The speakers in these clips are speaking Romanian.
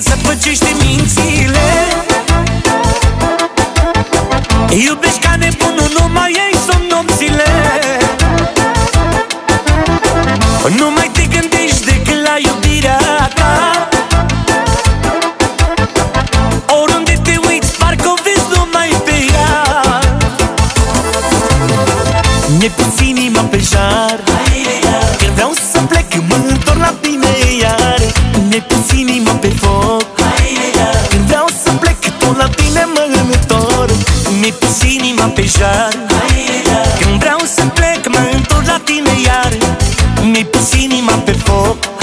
să păcește mințile. Iubești ca nebunul, nu mai ai somn nopțile. Nu mai te gândești decât la iubirea ta. Oriunde te uiți, parcă o vezi numai pe ea. Mi-e pus inima pe jar tine iar Mi-e pus inima pe foc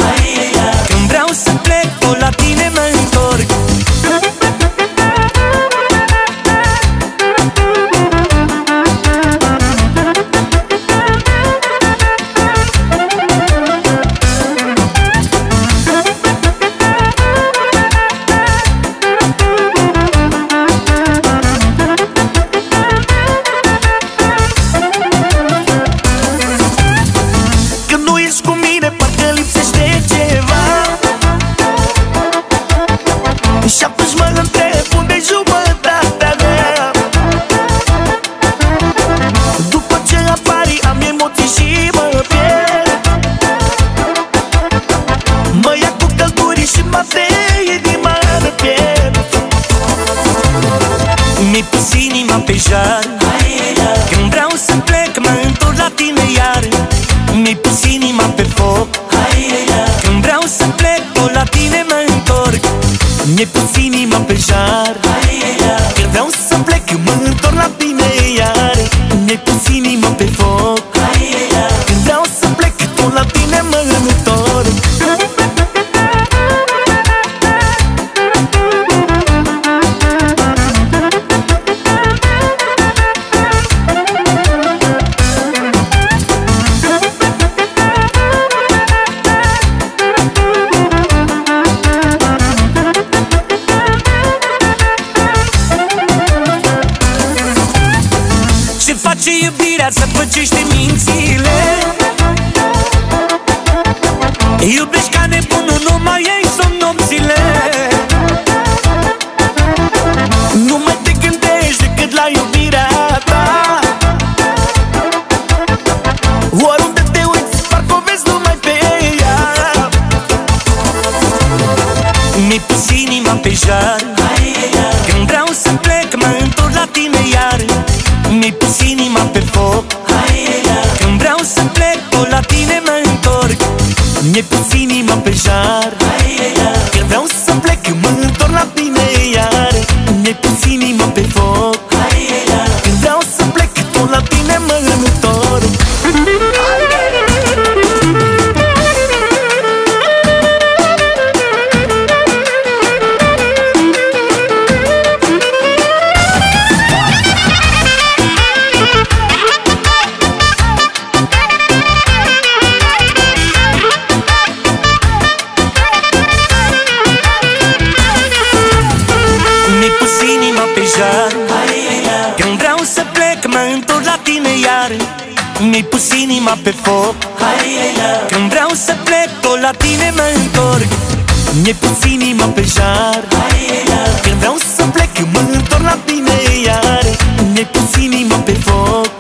călduri și mă inima în piept Mi-ai pus inima pe jar. Când vreau să plec, mă întorc la tine iar. Mi-ai pus inima pe foc. Când vreau să plec, tot la tine mă întorc. Mi-ai pus inima pe jar. Când vreau să plec, mă întorc la tine iar. Mi-ai pus inima pe foc face iubirea să păcește mințile. Iubești ca nebunul, nu mai ai somn nopțile. Nu mai te gândești decât la iubirea ta. Oriunde te uiți, parcă o vezi numai pe ea. Mi-ai pus inima pe jar. Când vreau să plec, mă întorc la tine iar Mi-ai pus inima pe foc. Când vreau să plec, tot la tine mă întorc. Mi-ai pus inima Mi-ai pus inima pe foc. Când vreau să plec, tot la tine mă întorc. Mi-ai pus inima pe jar. Când vreau să plec, mă întorc la tine iar. Mi-ai pus inima pe foc